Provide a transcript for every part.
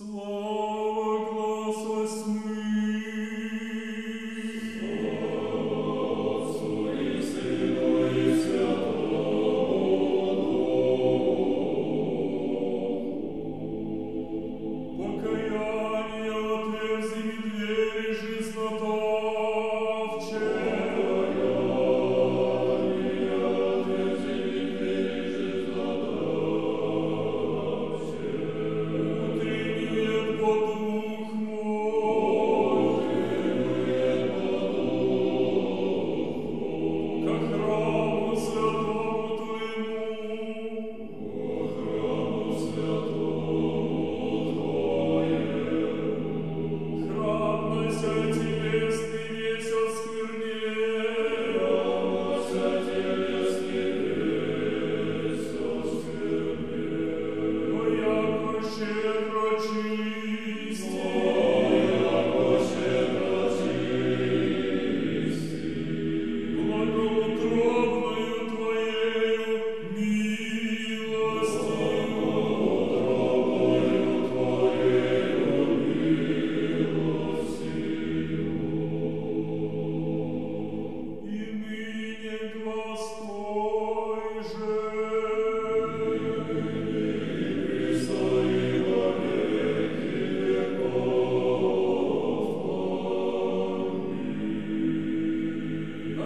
Suo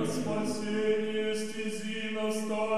спасение стези наставь.